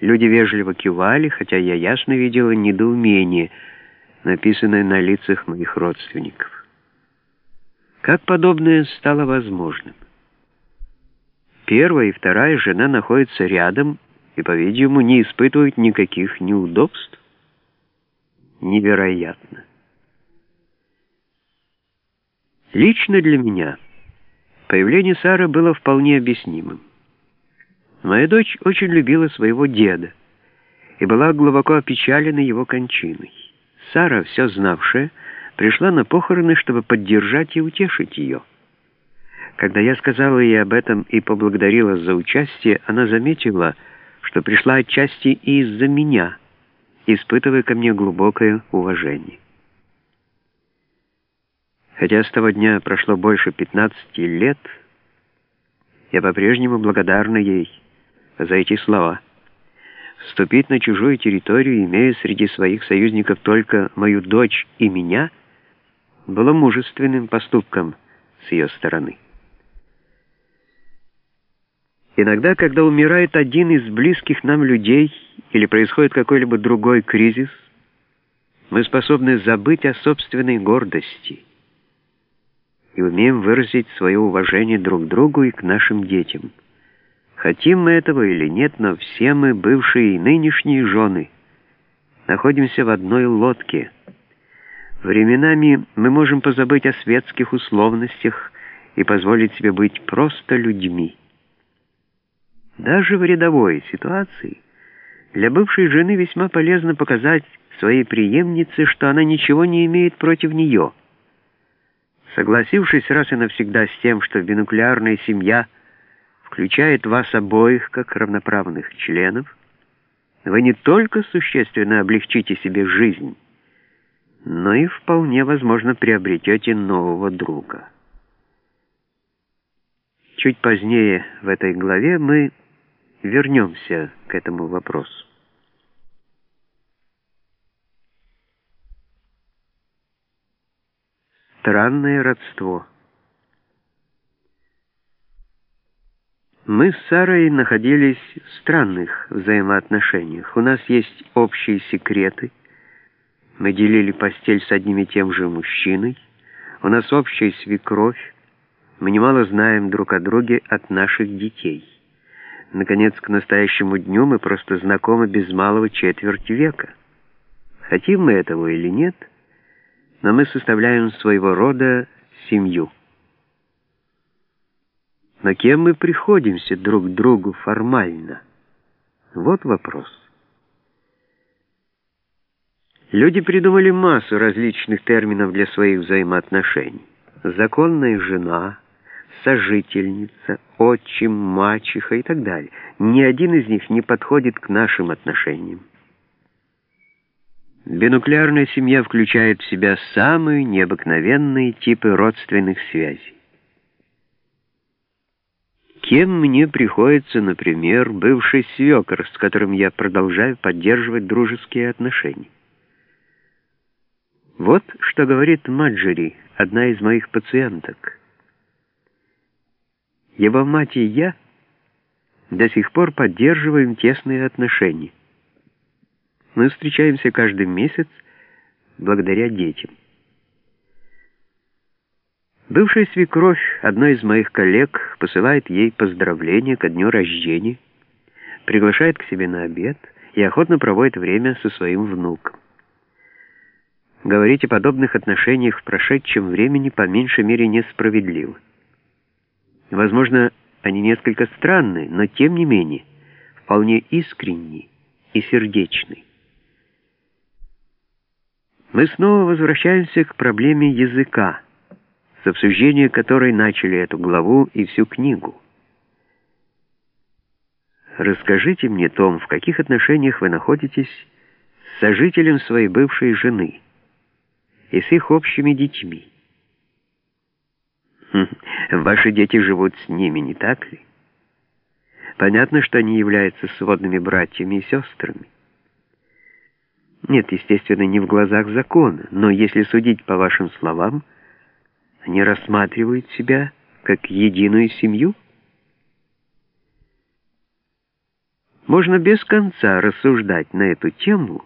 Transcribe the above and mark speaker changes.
Speaker 1: Люди вежливо кивали, хотя я ясно видела недоумение, написанное на лицах моих родственников. Как подобное стало возможным? Первая и вторая жена находятся рядом и, по-видимому, не испытывают никаких неудобств. Невероятно. Лично для меня появление Сары было вполне объяснимым. Моя дочь очень любила своего деда и была глубоко опечалена его кончиной. Сара, все знавшая, пришла на похороны, чтобы поддержать и утешить ее. Когда я сказала ей об этом и поблагодарила за участие, она заметила, что пришла отчасти и из-за меня, испытывая ко мне глубокое уважение. Хотя с того дня прошло больше 15 лет, я по-прежнему благодарна ей за эти слова. Вступить на чужую территорию, имея среди своих союзников только мою дочь и меня, было мужественным поступком с ее стороны. Иногда, когда умирает один из близких нам людей или происходит какой-либо другой кризис, мы способны забыть о собственной гордости и умеем выразить свое уважение друг другу и к нашим детям. Хотим мы этого или нет, но все мы, бывшие и нынешние жены, находимся в одной лодке. Временами мы можем позабыть о светских условностях и позволить себе быть просто людьми. Даже в рядовой ситуации для бывшей жены весьма полезно показать своей преемнице, что она ничего не имеет против нее. Согласившись раз и навсегда с тем, что бинуклеарная семья – включает вас обоих как равноправных членов, вы не только существенно облегчите себе жизнь, но и вполне возможно приобретете нового друга. Чуть позднее в этой главе мы вернемся к этому вопросу. Странное родство – Мы с Сарой находились в странных взаимоотношениях. У нас есть общие секреты. Мы делили постель с одним и тем же мужчиной. У нас общая свекровь. Мы немало знаем друг о друге от наших детей. Наконец, к настоящему дню мы просто знакомы без малого четверть века. Хотим мы этого или нет, но мы составляем своего рода семью. Но кем мы приходимся друг другу формально? Вот вопрос. Люди придумали массу различных терминов для своих взаимоотношений. Законная жена, сожительница, отчим, мачеха и так далее. Ни один из них не подходит к нашим отношениям. Бинуклеарная семья включает в себя самые необыкновенные типы родственных связей. Кем мне приходится, например, бывший свекор, с которым я продолжаю поддерживать дружеские отношения? Вот что говорит Маджери, одна из моих пациенток. Его мать и я до сих пор поддерживаем тесные отношения. Мы встречаемся каждый месяц благодаря детям. Бывшая свекровь, одной из моих коллег, посылает ей поздравления ко дню рождения, приглашает к себе на обед и охотно проводит время со своим внуком. Говорить о подобных отношениях в прошедшем времени по меньшей мере несправедливо. Возможно, они несколько странны, но тем не менее вполне искренни и сердечны. Мы снова возвращаемся к проблеме языка с обсуждения которой начали эту главу и всю книгу. Расскажите мне, Том, в каких отношениях вы находитесь с сожителем своей бывшей жены и с их общими детьми? Хм, ваши дети живут с ними, не так ли? Понятно, что они являются сводными братьями и сестрами. Нет, естественно, не в глазах закона, но если судить по вашим словам, они рассматривают себя как единую семью? Можно без конца рассуждать на эту тему,